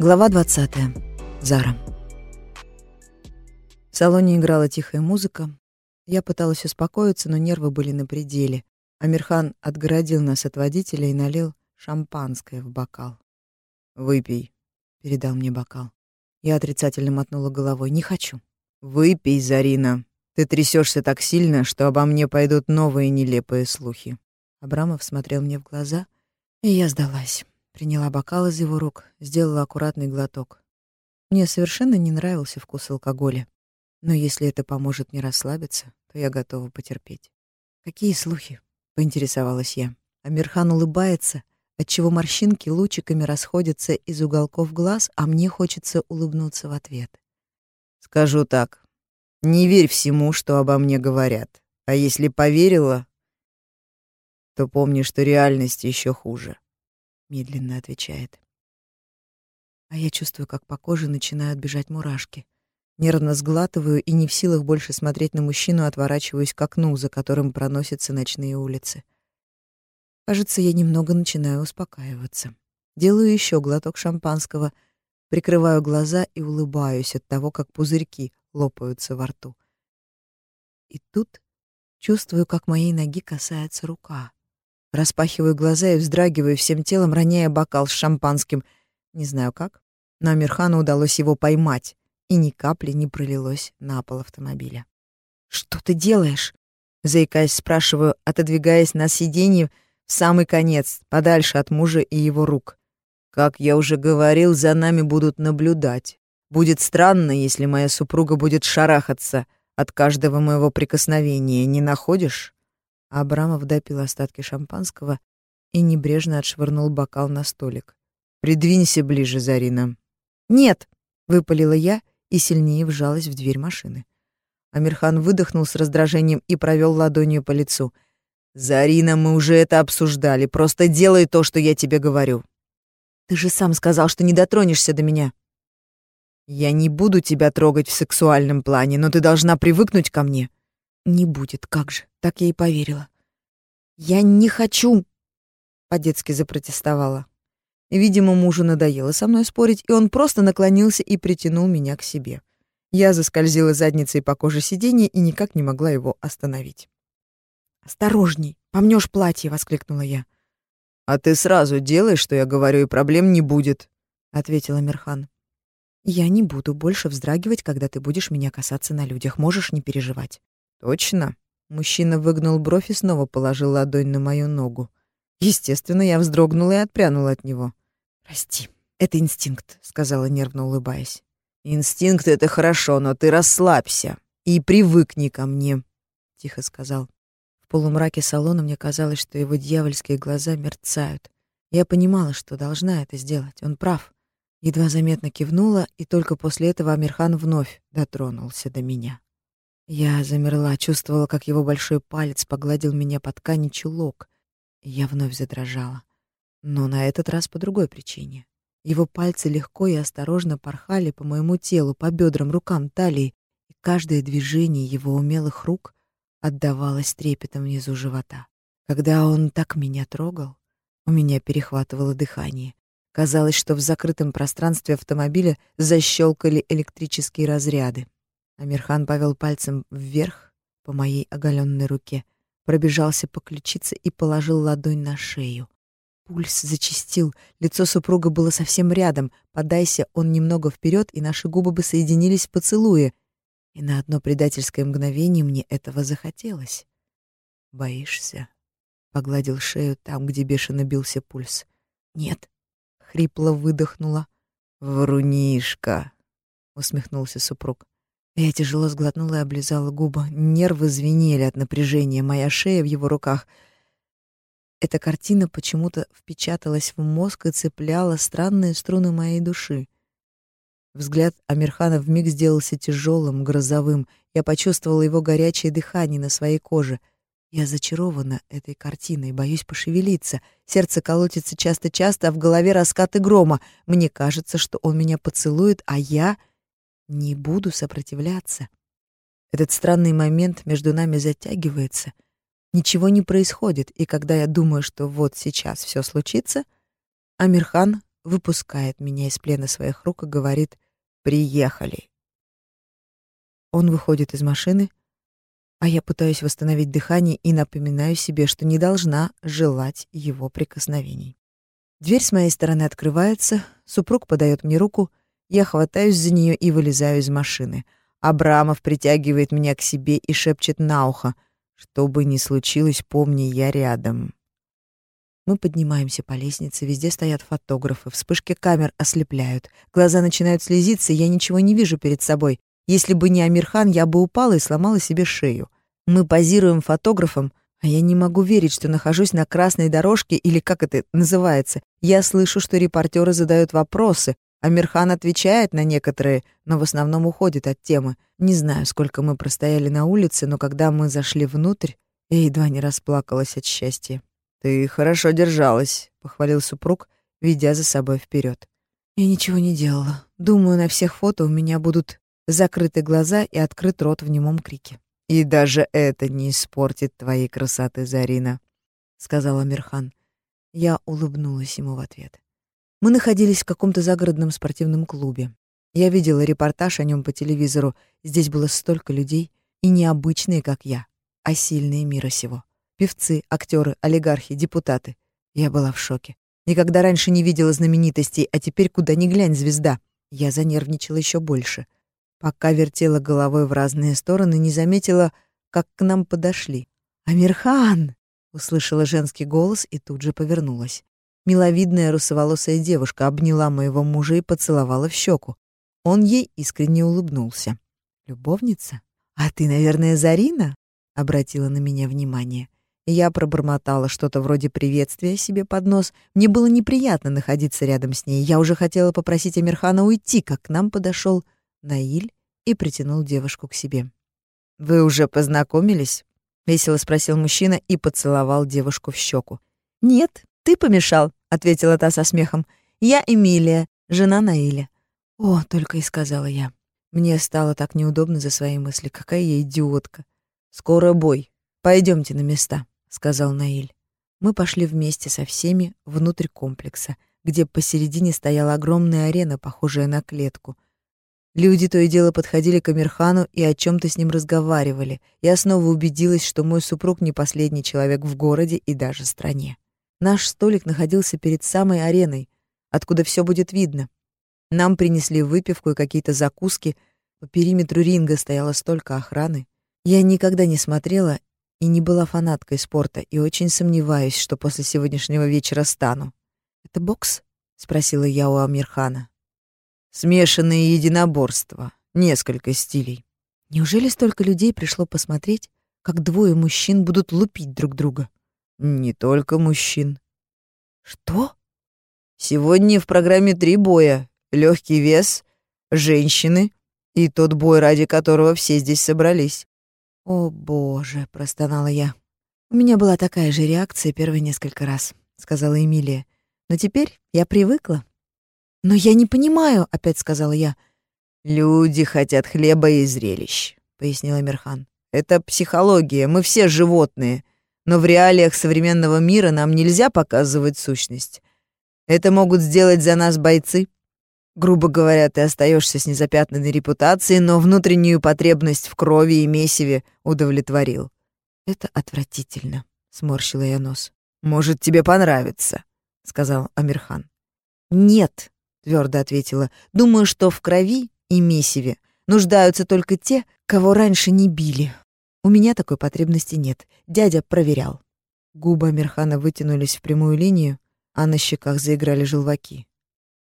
Глава 20. Зара. В салоне играла тихая музыка. Я пыталась успокоиться, но нервы были на пределе. Амирхан отгородил нас от водителя и налил шампанское в бокал. «Выпей», — передал мне бокал. Я отрицательно мотнула головой. «Не хочу». «Выпей, Зарина. Ты трясешься так сильно, что обо мне пойдут новые нелепые слухи». Абрамов смотрел мне в глаза, и я сдалась. Приняла бокал из его рук, сделала аккуратный глоток. Мне совершенно не нравился вкус алкоголя. Но если это поможет мне расслабиться, то я готова потерпеть. «Какие слухи?» — поинтересовалась я. Амирхан улыбается, отчего морщинки лучиками расходятся из уголков глаз, а мне хочется улыбнуться в ответ. «Скажу так. Не верь всему, что обо мне говорят. А если поверила, то помни, что реальность еще хуже медленно отвечает. А я чувствую, как по коже начинают бежать мурашки. Нервно сглатываю и не в силах больше смотреть на мужчину, отворачиваюсь к окну, за которым проносятся ночные улицы. Кажется, я немного начинаю успокаиваться. Делаю еще глоток шампанского, прикрываю глаза и улыбаюсь от того, как пузырьки лопаются во рту. И тут чувствую, как моей ноги касается рука. Распахиваю глаза и вздрагиваю всем телом, роняя бокал с шампанским. Не знаю как, но Амирхану удалось его поймать, и ни капли не пролилось на пол автомобиля. «Что ты делаешь?» Заикаясь, спрашиваю, отодвигаясь на сиденье в самый конец, подальше от мужа и его рук. «Как я уже говорил, за нами будут наблюдать. Будет странно, если моя супруга будет шарахаться от каждого моего прикосновения, не находишь?» Абрамов допил остатки шампанского и небрежно отшвырнул бокал на столик. «Придвинься ближе, Зарина». «Нет!» — выпалила я и сильнее вжалась в дверь машины. Амирхан выдохнул с раздражением и провел ладонью по лицу. «Зарина, мы уже это обсуждали. Просто делай то, что я тебе говорю». «Ты же сам сказал, что не дотронешься до меня». «Я не буду тебя трогать в сексуальном плане, но ты должна привыкнуть ко мне». Не будет, как же, так я и поверила. Я не хочу, по-детски запротестовала. Видимо, мужу надоело со мной спорить, и он просто наклонился и притянул меня к себе. Я заскользила задницей по коже сиденья и никак не могла его остановить. «Осторожней, помнешь платье!» — воскликнула я. «А ты сразу делай, что я говорю, и проблем не будет», — ответила Мирхан. «Я не буду больше вздрагивать, когда ты будешь меня касаться на людях, можешь не переживать». «Точно?» Мужчина выгнул бровь и снова положил ладонь на мою ногу. Естественно, я вздрогнула и отпрянула от него. «Прости, это инстинкт», — сказала, нервно улыбаясь. «Инстинкт — это хорошо, но ты расслабься и привыкни ко мне», — тихо сказал. В полумраке салона мне казалось, что его дьявольские глаза мерцают. Я понимала, что должна это сделать. Он прав. Едва заметно кивнула, и только после этого Амирхан вновь дотронулся до меня. Я замерла, чувствовала, как его большой палец погладил меня по ткани чулок. я вновь задрожала. Но на этот раз по другой причине. Его пальцы легко и осторожно порхали по моему телу, по бедрам, рукам, талии, и каждое движение его умелых рук отдавалось трепетом внизу живота. Когда он так меня трогал, у меня перехватывало дыхание. Казалось, что в закрытом пространстве автомобиля защелкали электрические разряды. Амирхан повел пальцем вверх по моей оголенной руке, пробежался по ключице и положил ладонь на шею. Пульс зачастил, лицо супруга было совсем рядом. Подайся он немного вперед, и наши губы бы соединились в поцелуе. И на одно предательское мгновение мне этого захотелось. «Боишься?» — погладил шею там, где бешено бился пульс. «Нет», — хрипло выдохнула. «Врунишка!» — усмехнулся супруг. Я тяжело сглотнула и облизала губы. Нервы звенели от напряжения, моя шея в его руках. Эта картина почему-то впечаталась в мозг и цепляла странные струны моей души. Взгляд Амирхана вмиг сделался тяжелым, грозовым. Я почувствовала его горячее дыхание на своей коже. Я зачарована этой картиной, боюсь пошевелиться. Сердце колотится часто-часто, а в голове раскаты грома. Мне кажется, что он меня поцелует, а я не буду сопротивляться. Этот странный момент между нами затягивается. Ничего не происходит, и когда я думаю, что вот сейчас все случится, Амирхан выпускает меня из плена своих рук и говорит «Приехали». Он выходит из машины, а я пытаюсь восстановить дыхание и напоминаю себе, что не должна желать его прикосновений. Дверь с моей стороны открывается, супруг подает мне руку, я хватаюсь за нее и вылезаю из машины. Абрамов притягивает меня к себе и шепчет на ухо, что бы ни случилось, помни, я рядом. Мы поднимаемся по лестнице, везде стоят фотографы, вспышки камер ослепляют, глаза начинают слезиться, я ничего не вижу перед собой. Если бы не Амирхан, я бы упала и сломала себе шею. Мы позируем фотографом, а я не могу верить, что нахожусь на красной дорожке или как это называется. Я слышу, что репортеры задают вопросы. Амирхан отвечает на некоторые, но в основном уходит от темы. Не знаю, сколько мы простояли на улице, но когда мы зашли внутрь, я едва не расплакалась от счастья. «Ты хорошо держалась», — похвалил супруг, ведя за собой вперед. Я ничего не делала. Думаю, на всех фото у меня будут закрыты глаза и открыт рот в немом крике. «И даже это не испортит твоей красоты, Зарина», — сказал Амирхан. Я улыбнулась ему в ответ. Мы находились в каком-то загородном спортивном клубе. Я видела репортаж о нем по телевизору. Здесь было столько людей, и необычные, как я, а сильные мира сего. Певцы, актеры, олигархи, депутаты. Я была в шоке. Никогда раньше не видела знаменитостей, а теперь куда ни глянь звезда. Я занервничала еще больше — Пока вертела головой в разные стороны, не заметила, как к нам подошли. «Амирхан!» — услышала женский голос и тут же повернулась. Миловидная русоволосая девушка обняла моего мужа и поцеловала в щеку. Он ей искренне улыбнулся. «Любовница? А ты, наверное, Зарина?» — обратила на меня внимание. Я пробормотала что-то вроде приветствия себе под нос. Мне было неприятно находиться рядом с ней. Я уже хотела попросить Амирхана уйти, как к нам подошел Наиль и притянул девушку к себе. «Вы уже познакомились?» — весело спросил мужчина и поцеловал девушку в щеку. «Нет, ты помешал», — ответила та со смехом. «Я Эмилия, жена Наиля». «О», — только и сказала я. Мне стало так неудобно за свои мысли. Какая я идиотка. «Скоро бой. Пойдемте на места», — сказал Наиль. Мы пошли вместе со всеми внутрь комплекса, где посередине стояла огромная арена, похожая на клетку — Люди то и дело подходили к Амирхану и о чем то с ним разговаривали. Я снова убедилась, что мой супруг не последний человек в городе и даже стране. Наш столик находился перед самой ареной, откуда все будет видно. Нам принесли выпивку и какие-то закуски. По периметру ринга стояло столько охраны. Я никогда не смотрела и не была фанаткой спорта, и очень сомневаюсь, что после сегодняшнего вечера стану. «Это бокс?» — спросила я у Амирхана. Смешанные единоборства, несколько стилей. Неужели столько людей пришло посмотреть, как двое мужчин будут лупить друг друга? Не только мужчин. Что? Сегодня в программе три боя. Легкий вес, женщины и тот бой, ради которого все здесь собрались. О, боже, простонала я. У меня была такая же реакция первые несколько раз, сказала Эмилия. Но теперь я привыкла. «Но я не понимаю», — опять сказала я. «Люди хотят хлеба и зрелищ», — пояснил Амирхан. «Это психология, мы все животные, но в реалиях современного мира нам нельзя показывать сущность. Это могут сделать за нас бойцы. Грубо говоря, ты остаешься с незапятнанной репутацией, но внутреннюю потребность в крови и месиве удовлетворил». «Это отвратительно», — сморщила я нос. «Может, тебе понравится», — сказал Амирхан. «Нет», твердо ответила. Думаю, что в крови и месиве нуждаются только те, кого раньше не били. У меня такой потребности нет. Дядя проверял. Губы Амирхана вытянулись в прямую линию, а на щеках заиграли желваки.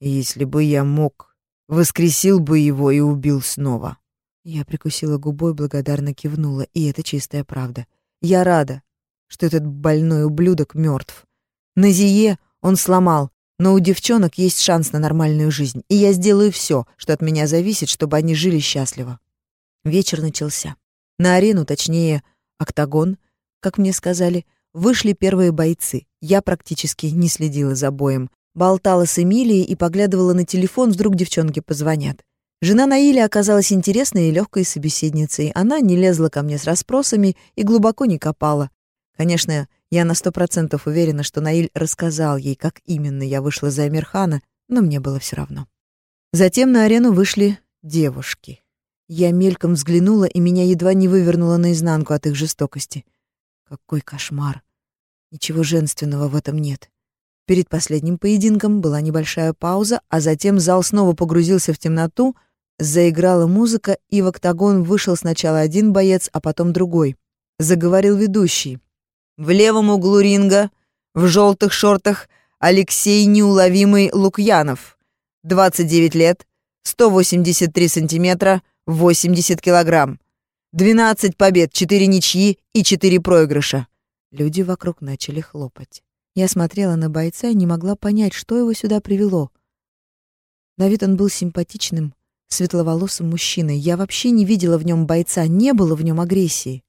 Если бы я мог, воскресил бы его и убил снова. Я прикусила губой, благодарно кивнула, и это чистая правда. Я рада, что этот больной ублюдок мертв. Назие он сломал, но у девчонок есть шанс на нормальную жизнь, и я сделаю все, что от меня зависит, чтобы они жили счастливо. Вечер начался. На арену, точнее, октагон, как мне сказали, вышли первые бойцы. Я практически не следила за боем. Болтала с Эмилией и поглядывала на телефон, вдруг девчонки позвонят. Жена Наили оказалась интересной и легкой собеседницей. Она не лезла ко мне с расспросами и глубоко не копала. Конечно, я на сто процентов уверена, что Наиль рассказал ей, как именно я вышла за Амирхана, но мне было все равно. Затем на арену вышли девушки. Я мельком взглянула, и меня едва не вывернуло наизнанку от их жестокости. Какой кошмар. Ничего женственного в этом нет. Перед последним поединком была небольшая пауза, а затем зал снова погрузился в темноту, заиграла музыка, и в октагон вышел сначала один боец, а потом другой. Заговорил ведущий. В левом углу ринга, в желтых шортах, Алексей Неуловимый Лукьянов. 29 лет, 183 сантиметра, 80 килограмм. 12 побед, 4 ничьи и 4 проигрыша. Люди вокруг начали хлопать. Я смотрела на бойца и не могла понять, что его сюда привело. На вид он был симпатичным, светловолосым мужчиной. Я вообще не видела в нем бойца, не было в нем агрессии.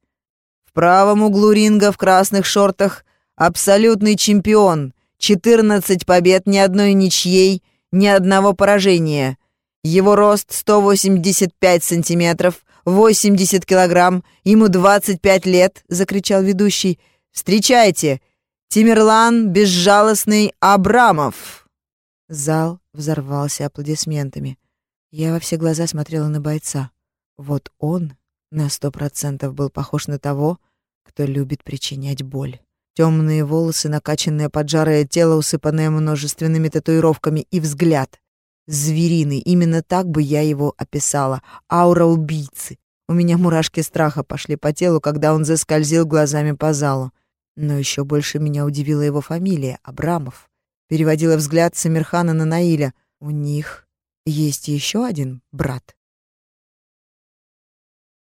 В правом углу ринга в красных шортах абсолютный чемпион. 14 побед, ни одной ничьей, ни одного поражения. Его рост 185 сантиметров, 80 килограмм, ему 25 лет, закричал ведущий. Встречайте, Тимирлан Безжалостный Абрамов!» Зал взорвался аплодисментами. Я во все глаза смотрела на бойца. Вот он на сто процентов был похож на того, кто любит причинять боль. Темные волосы, накачанное поджарое тело, усыпанное множественными татуировками, и взгляд. Звериный, именно так бы я его описала. Аура убийцы. У меня мурашки страха пошли по телу, когда он заскользил глазами по залу. Но еще больше меня удивила его фамилия — Абрамов. Переводила взгляд Самирхана на Наиля. У них есть еще один брат.